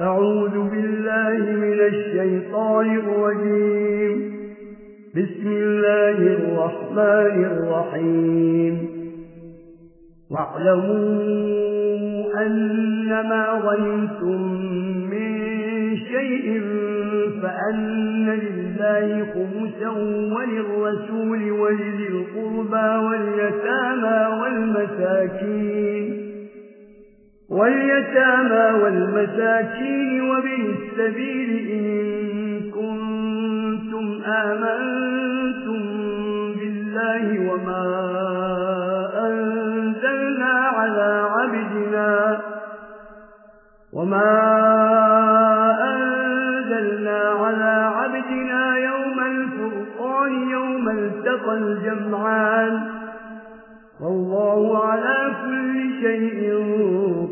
أعوذ بالله من الشيطان الرجيم. بسم الله الرحمن الرحيم. واعلموا أنما غيتم من شيء فأن لله خمسا وللرسول ولذي القربى واليتامى والمساكين. واليتامى والمساكين وبه السبيل إن كنتم آمنتم بالله وما أنزلنا على عبدنا وما أنزلنا على عبدنا يوم الفرقان يوم التقى الجمعان والله على كل شيء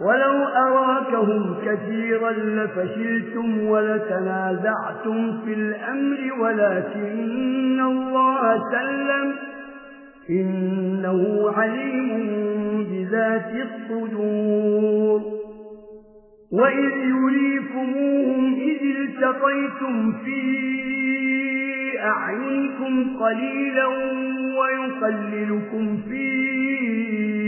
ولو أراكهم كثيرا لفشلتم ولتنازعتم في الأمر ولكن الله سلم. إنه عليم بذات الصدور. وإذ يريكموهم إذ التقيتم في أعينكم قليلا ويقللكم فيه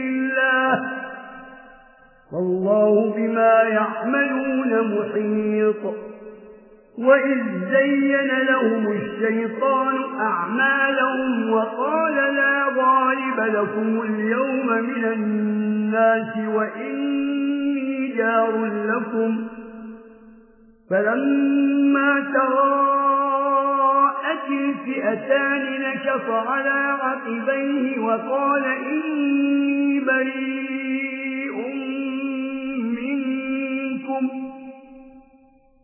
والله بما يعملون محيط. وإذ زين لهم الشيطان أعمالهم وقال لا ضارب لكم اليوم من الناس وإني جار لكم. فلما تراءت الفئتان نكف على عقبيه وقال إني بريد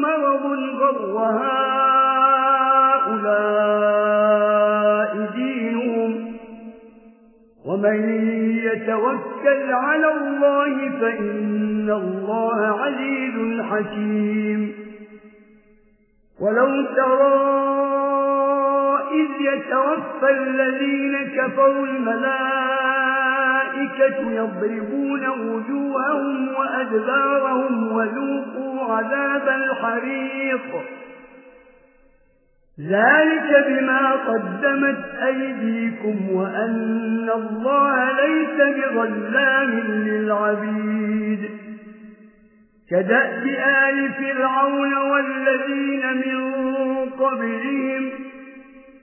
مرض غر هؤلاء دينهم. ومن يتوكل على الله فإن الله عزيز حكيم. ولو ترى إذ يتوفى الذين كفروا الملائكة الملائكة يضربون وجوههم وأجبارهم وذوقوا عذاب الحريق. ذلك بما قدمت أيديكم وأن الله ليس بظلام للعبيد. كدأ بآل فرعون والذين من قبلهم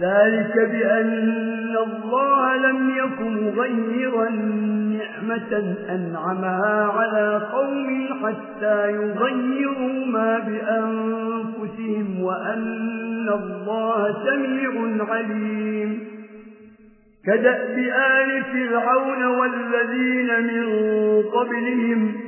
ذلك بأن الله لم يكن غير نعمة أنعمها على قوم حتى يغيروا ما بأنفسهم وأن الله سميع عليم. كدأ بآل فرعون والذين من قبلهم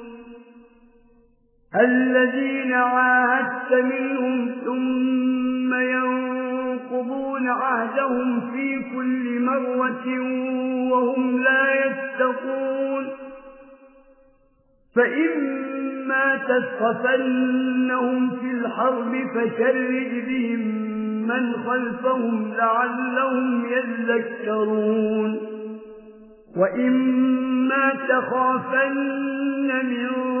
الذين عاهدت منهم ثم ينقضون عهدهم في كل مرة وهم لا يتقون. فإما تسخفنهم في الحرب فشرد بهم من خلفهم لعلهم يذكرون. وإما تخافن من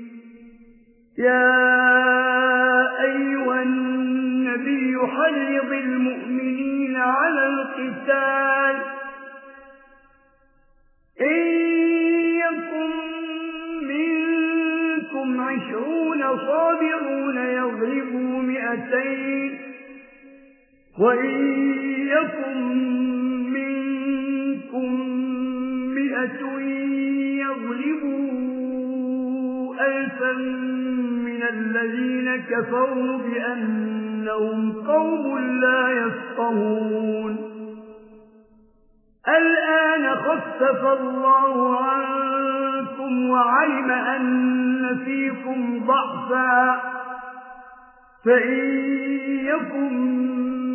يا أيها النبي حرض المؤمنين على القتال إن يكن منكم عشرون صابرون يغربوا مئتين وإن يكن منكم مئة يغربوا ألفا الذين كفروا بأنهم قوم لا يفقهون. الآن خفف الله عنكم وعلم أن فيكم ضعفا. فإن يكن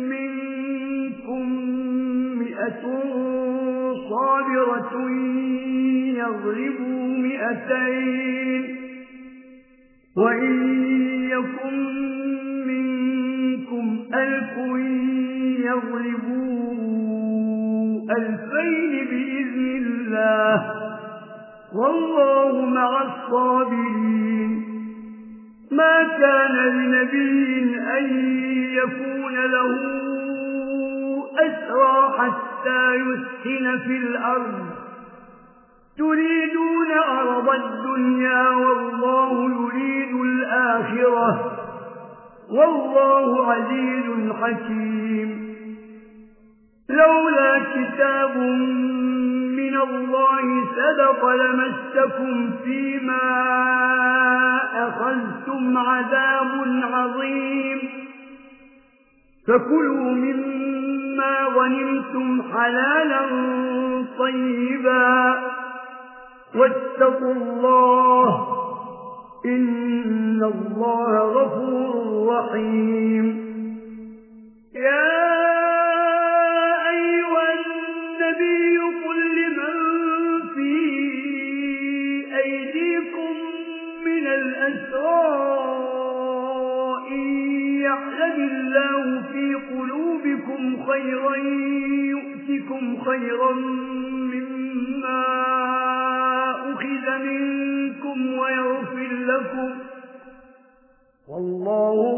منكم مئة صابرة يغربوا مئتين. وإن ألف يغلبوا ألفين بإذن الله والله مع الصابرين ما كان لنبي أن يكون له أسرى حتى يسكن في الأرض تريدون أرض الدنيا والله يريد الآخرة والله عزيز حكيم. لولا كتاب من الله سبق لمستكم فيما أخذتم عذاب عظيم. فكلوا مما غنمتم حلالا طيبا. واتقوا الله إن الله غفور رحيم يا أيها النبي قل لمن في أيديكم من الأسراء يعلم الله في قلوبكم خيرا يؤتكم خيرا مما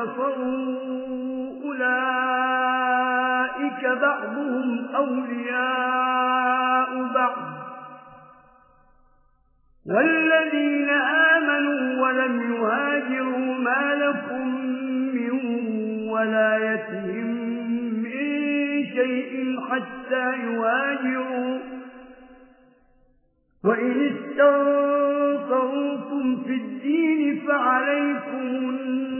كفروا أولئك بعضهم أولياء بعض والذين آمنوا ولم يهاجروا ما لكم من ولايتهم من شيء حتى يهاجروا وإن استنصروكم في الدين فعليكم النار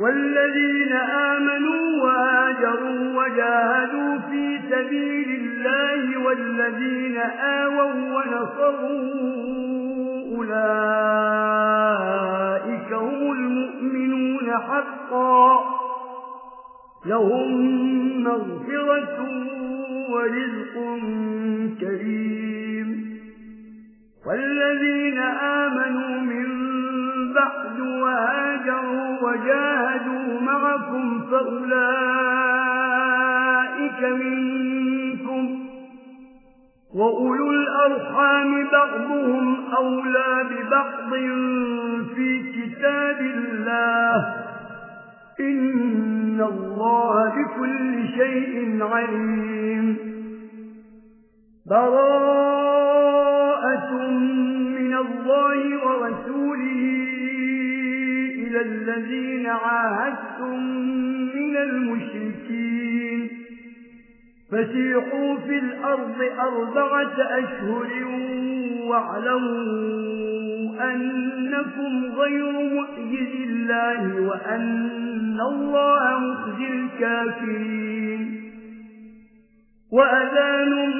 والذين آمنوا وآجروا وجاهدوا في سبيل الله والذين آووا ونصروا أولئك هم المؤمنون حقا لهم مغفرة ورزق كريم والذين آمنوا من بعد وهاجروا وجاهدوا معكم فأولئك منكم وأولو الأرحام بعضهم أولى ببعض في كتاب الله إن الله بكل شيء عليم براءة من الله ورسوله إلى الذين عاهدتم من المشركين فسيحوا في الأرض أربعة أشهر واعلموا أنكم غير مؤجز الله وأن الله مخزي الكافرين وأذانهم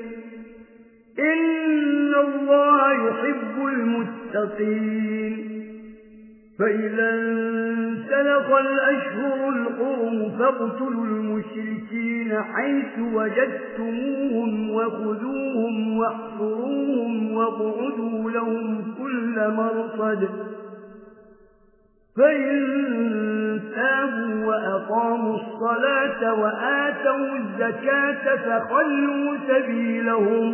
إن الله يحب المتقين فإذا انسلق الأشهر القرم فاقتلوا المشركين حيث وجدتموهم وخذوهم واحفروهم واقعدوا لهم كل مرصد فإن تابوا وأقاموا الصلاة وآتوا الزكاة فخلوا سبيلهم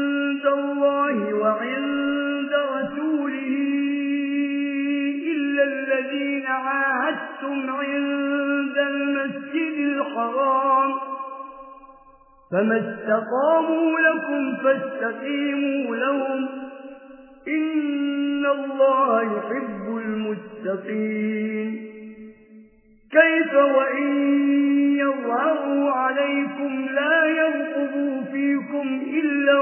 عند الله وعند رسوله إلا الذين عاهدتم عند المسجد الحرام. فما استقاموا لكم فاستقيموا لهم. إن الله يحب المستقيم كيف وإن يرعوا عليكم لا يرقبوا فيكم إلا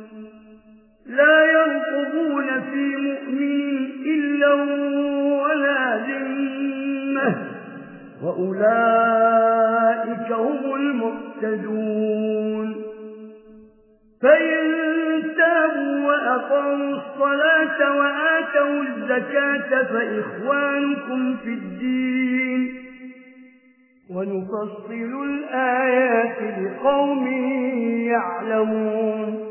لا ينقضون في مؤمن إلا ولا ذمة. وأولئك هم المقتدون فإن تابوا وأقاموا الصلاة وآتوا الزكاة فإخوانكم في الدين. ونفصل الآيات لقوم يعلمون.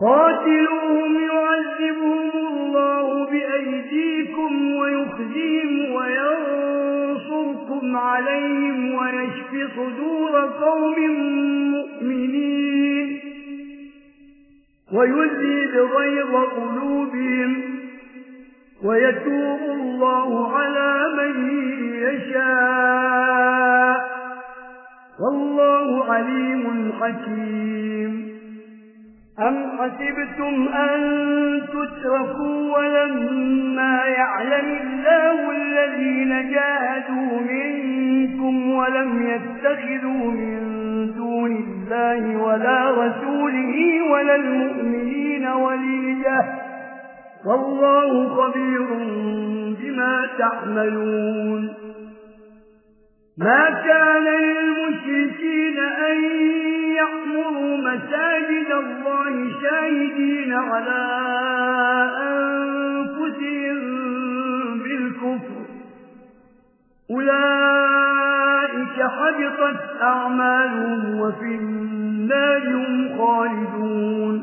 قاتلوهم يعذبهم الله بأيديكم ويخزيهم وينصركم عليهم ويشف صدور قوم مؤمنين. ويزيد غيظ قلوبهم ويتوب الله على من يشاء. والله عليم حكيم. أم حسبتم أن تتركوا ولما يعلم الله الذين جاهدوا منكم ولم يتخذوا من دون الله ولا رسوله ولا المؤمنين وليا والله خبير بما تعملون ما كان للمشركين أن وعمروا مساجد الله شاهدين على أنفسهم بالكفر. أولئك حبطت أعمالهم وفي النار هم خالدون.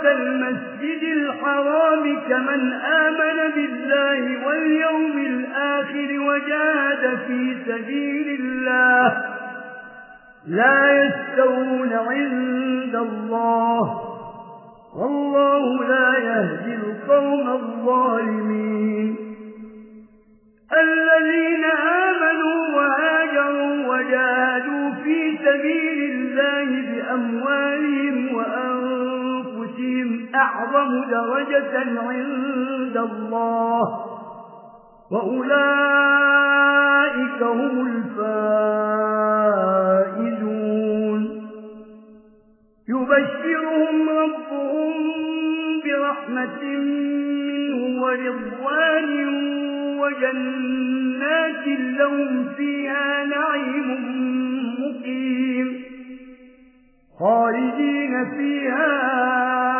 حرمة المسجد الحرام كمن آمن بالله واليوم الآخر وجاهد في سبيل الله لا يستوون عند الله والله لا يهدي القوم الظالمين الذين آمنوا وآجروا وجاهدوا في سبيل الله بأموالهم أعظم درجة عند الله وأولئك هم الفائزون. يبشرهم ربهم برحمة منه ورضوان وجنات لهم فيها نعيم مقيم. خالدين فيها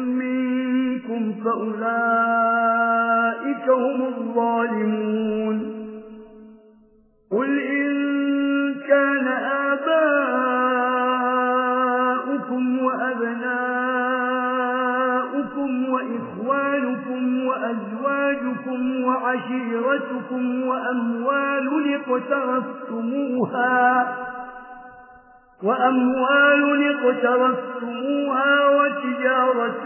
منكم فأولئك هم الظالمون. قل إن كان آباؤكم وأبناؤكم وإخوانكم وأزواجكم وعشيرتكم وأموال اقترفتموها وأموال اقترفتموها وتجارة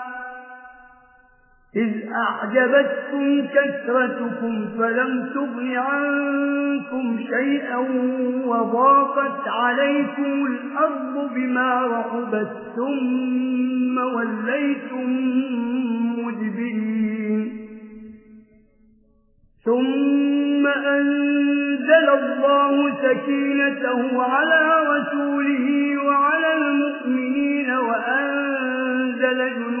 إذ أعجبتكم كثرتكم فلم تغن عنكم شيئا وضاقت عليكم الأرض بما رحبت ثم وليتم مجبرين ثم أنزل الله سكينته على رسوله وعلى المؤمنين وأنزل جنوبه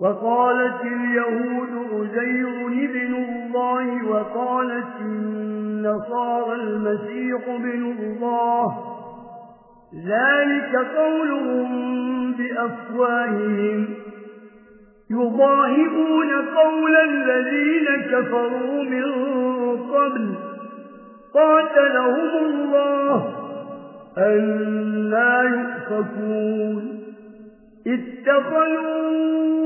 وقالت اليهود أزير ابن الله وقالت النصارى المسيح ابن الله. ذلك قولهم بأفواههم. يضاهبون قول الذين كفروا من قبل. قاتلهم الله. أن لا يؤفكون. اتخلوا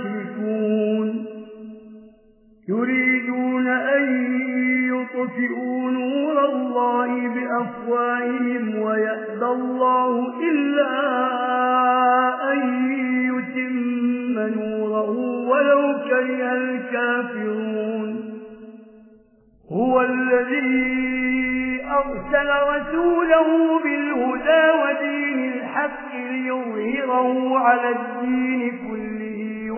يعرفون يريدون أن يطفئوا نور الله بأفواههم ويأذى الله إلا أن يتم نوره ولو كره الكافرون. هو الذي أرسل رسوله بالهدى ودين الحق ليظهره على الدين كله.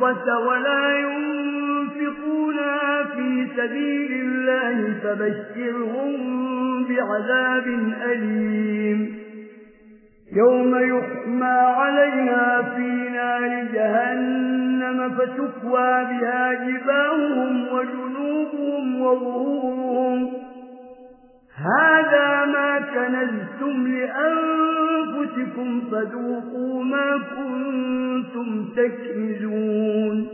الفضة ولا ينفقونها في سبيل الله فبشرهم بعذاب أليم. يوم يحمى عليها في نار جهنم فتكوى بها جباههم وجنوبهم وظهورهم. هذا ما كنزتم لأنفسهم أنفسكم فذوقوا ما كنتم تكملون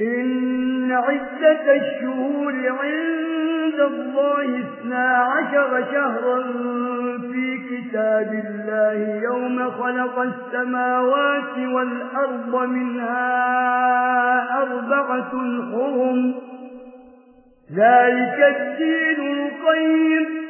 إن عدة الشهور عند الله اثنا عشر شهرا في كتاب الله يوم خلق السماوات والأرض منها أربعة حرم. ذلك الدين القيم.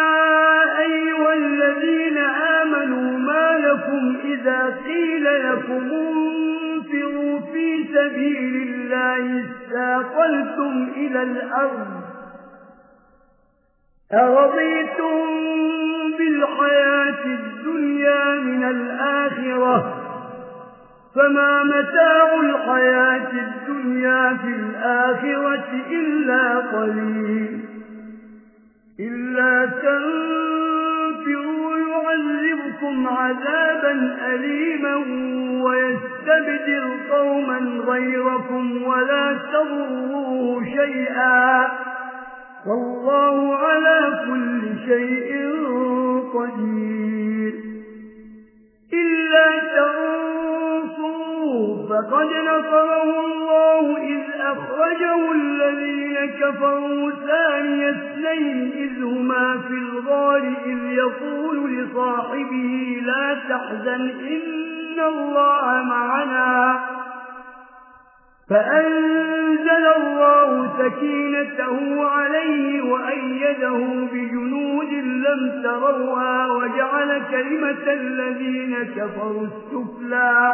وإذا قيل لكم انفروا في سبيل الله استاقلتم إلى الأرض أرضيتم بالحياة الدنيا من الآخرة فما متاع الحياة الدنيا في الآخرة إلا قليل إلا تنفروا يعذبكم عذابا أليما ويستبدل قوما غيركم ولا تضروه شيئا. والله على كل شيء قدير. إلا تنصروا فقد نصرهم أخرجه الذين كفروا ثاني اثنين إذ هما في الغار إذ يقول لصاحبه لا تحزن إن الله معنا. فأنزل الله سكينته عليه وأيده بجنود لم تروها وجعل كلمة الذين كفروا السفلا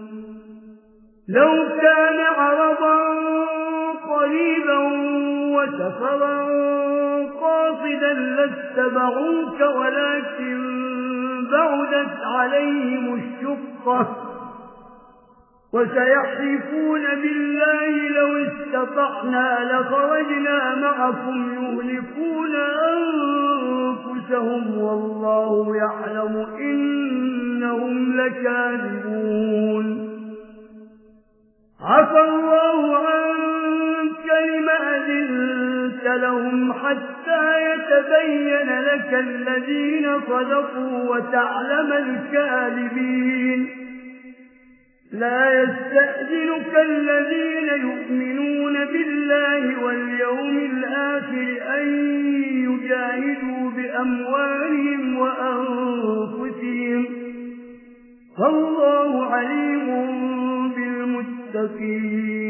لو كان عرضا قريبا وسفرا قاصدا لاتبعوك ولكن بعدت عليهم الشقة وسيحرفون بالله لو استطعنا لخرجنا معكم يهلكون أنفسهم والله يعلم إنهم لكاذبون حتى يتبين لك الذين صدقوا وتعلم الكاذبين. لا يستأذنك الذين يؤمنون بالله واليوم الآخر أن يجاهدوا بأموالهم وأنفسهم. فالله عليم بالمتقين.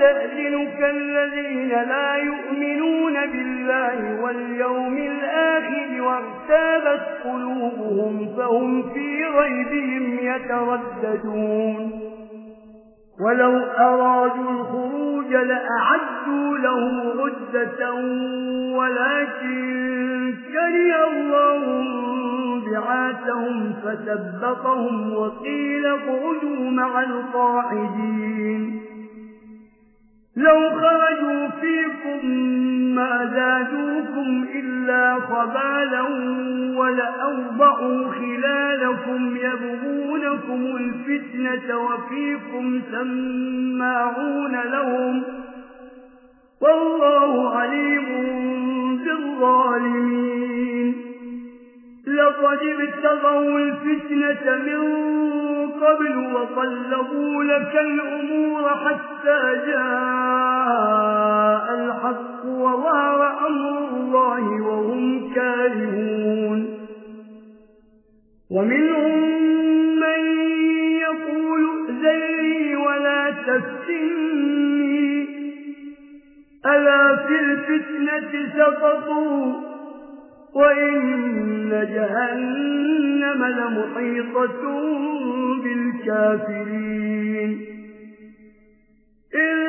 يستأذنك الذين لا يؤمنون بالله واليوم الآخر وارتابت قلوبهم فهم في غيبهم يترددون. ولو أرادوا الخروج لأعدوا له غزة ولكن كري الله بعاتهم فتبقهم وقيل قعدوا مع القاعدين. لو خرجوا فيكم ما زادوكم إلا خبالا ولأوضعوا خلالكم يبغونكم الفتنة وفيكم سماعون لهم والله عليم بالظالمين لقد ابتغوا الفتنة من قبل وقلبوا لك الأمور حتى جاءوا الفتنة سقطوا وإن جهنم لمحيطة بالكافرين. إن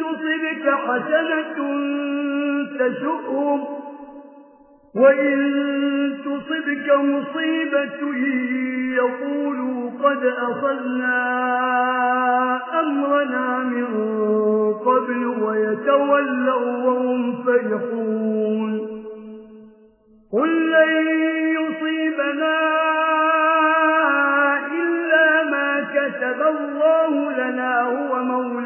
تصبك حسنة تسؤهم وإن تصبك مصيبة يقولوا قد أصلنا أمرنا من قبل ويتولوا وهم فرحون قل لن يصيبنا إلا ما كتب الله لنا هو مولا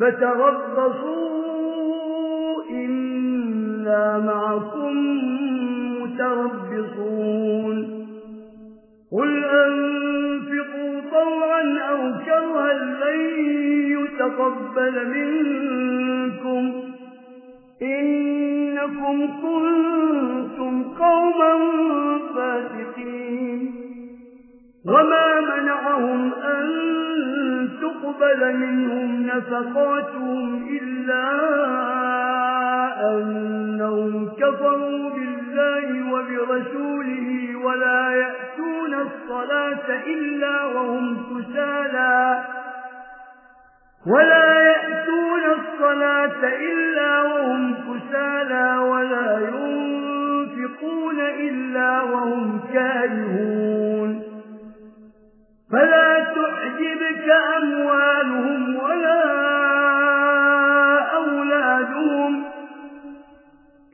فتربصوا إنا معكم متربصون. قل أنفقوا طوعا أو كرها لن يتقبل منكم. إنكم كنتم قوما فاتقين وما منعهم أن تقبل منهم نفقاتهم إلا أنهم كفروا بالله وبرسوله ولا يأتون الصلاة إلا وهم كسالا ولا يأتون الصلاة إلا وهم كسالا ولا ينفقون إلا وهم كارهون. فلا تعجبك أموالهم ولا أولادهم.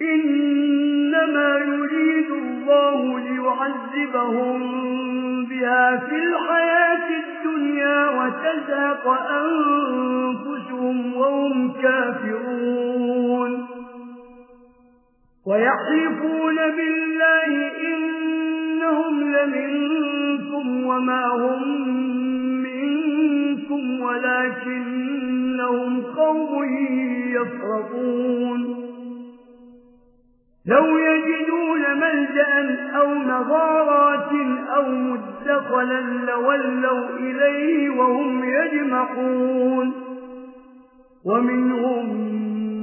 إنما يريد الله ليعذبهم بها في الحياة الدنيا وتزاق أنفسهم وهم كافرون. ويحرفون بالله إن إنهم لمنكم وما هم منكم ولكنهم قوم يفرقون لو يجدون ملجأ أو مغارات أو مدخلا لولوا إليه وهم يجمعون ومنهم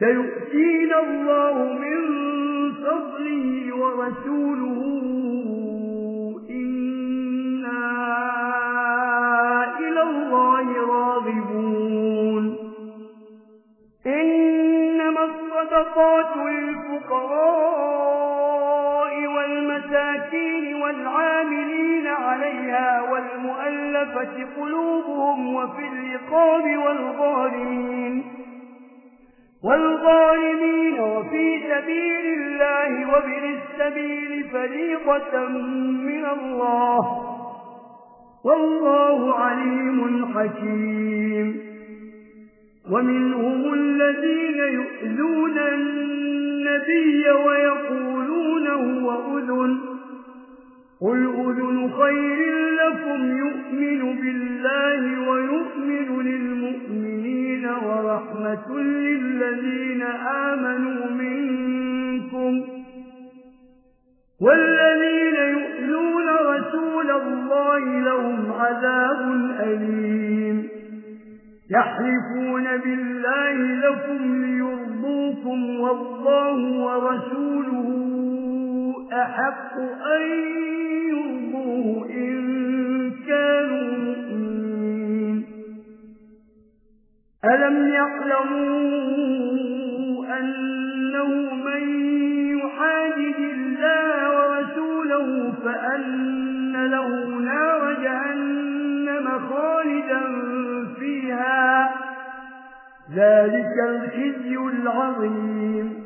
سيؤتين الله من فضله ورسوله. إنا إلى الله راغبون. إنما الصدقات للفقراء والمساكين والعاملين عليها والمؤلفة قلوبهم وفي الرقاب والغارين والظالمين وفي سبيل الله وابن السبيل فريقة من الله. والله عليم حكيم. ومنهم الذين يؤذون النبي ويقولون هو أذن. قل أذن خير لكم يؤمن بالله ويؤمن للمؤمنين ورحمة للذين آمنوا منكم والذين يؤذون رسول الله لهم عذاب أليم يحرفون بالله لكم ليرضوكم والله ورسوله أحق أن يرضوه إن كانوا مؤمنين. ألم يعلموا أنه من يحاجد الله ورسوله فأن له نار جهنم خالدا فيها. ذلك الخزي العظيم.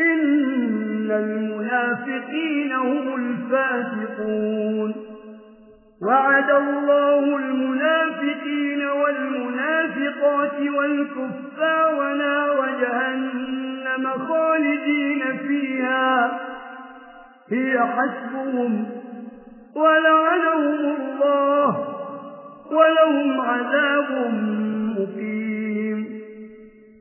إن المنافقين هم الفاسقون وعد الله المنافقين والمنافقات والكفا نار جهنم خالدين فيها هي حسبهم ولعنهم الله ولهم عذاب مقيم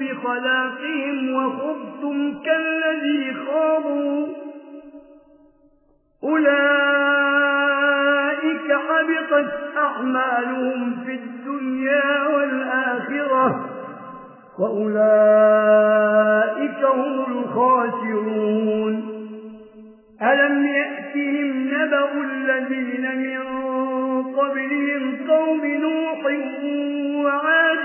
بخلاقهم وخبتم كالذي خابوا أولئك حبطت أعمالهم في الدنيا والآخرة وأولئك هم الخاسرون. ألم يأتهم نبأ الذين من قبلهم قوم نوح وعاد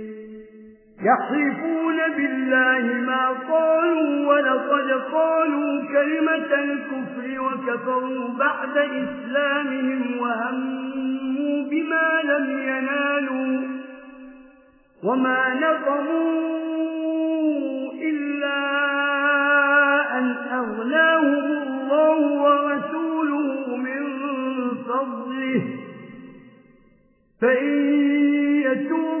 يحرفون بالله ما قالوا ولقد قالوا كلمة الكفر وكفروا بعد إسلامهم وهموا بما لم ينالوا وما نقموا إلا أن أغناهم الله ورسوله من فضله فإن يتوب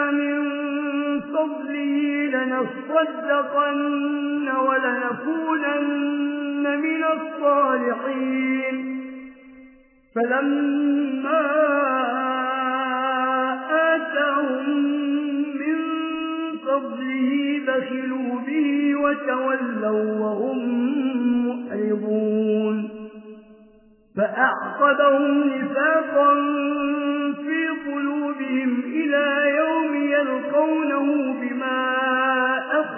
لَيَصَدَّقَنَّ وَلَيَكُونَنَّ مِنَ الصَّالِحِينَ. فَلَمَّا آتَاهُمْ مِنْ قبله بَخِلُوا بِهِ وَتَوَلَّوْا وَهُمْ مؤربون فَأَعْقَبَهُمْ نِفَاقًا فِي قُلُوبِهِمْ إِلَى يَوْمِ يَلْقَوْنَهُ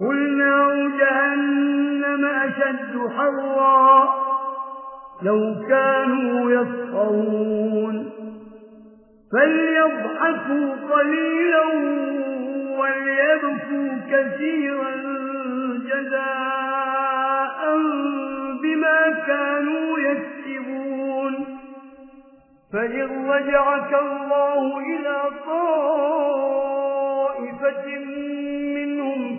قل نار جهنم أشد حرا لو كانوا يفقرون فليضحكوا قليلا وليبكوا كثيرا جزاء بما كانوا يكسبون. فإن رجعك الله إلى طائفة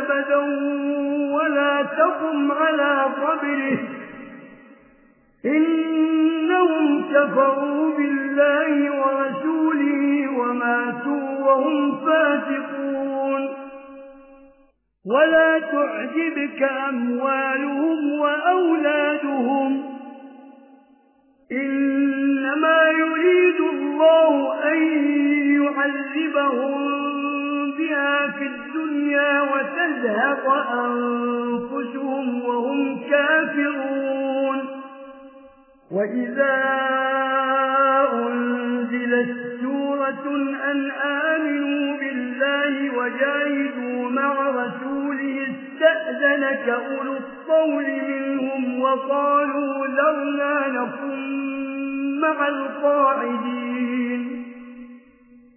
أبدا ولا تقم على قبره. إنهم كفروا بالله ورسوله وماتوا وهم فاتقون ولا تعجبك أموالهم وأولادهم. إنما يريد الله أن يعذبهم الدنيا وتزهق أنفسهم وهم كافرون. وإذا أنزلت سورة أن آمنوا بالله وجاهدوا مع رسوله استأذنك أولو الطول منهم وقالوا لولا نكن مع القاعدين.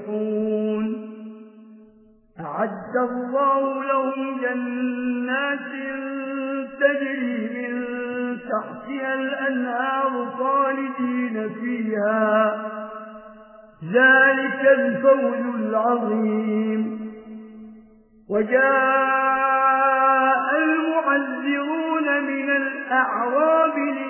يفلحون أعد الله لهم جنات تجري من تحتها الأنهار خالدين فيها. ذلك الفوز العظيم. وجاء المعذرون من الأعراب لهم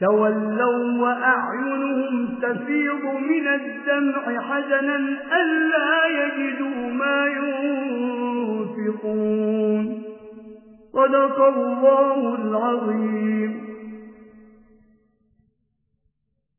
تولوا وأعينهم تفيض من الدمع حزنا ألا يجدوا ما ينفقون. صدق الله العظيم.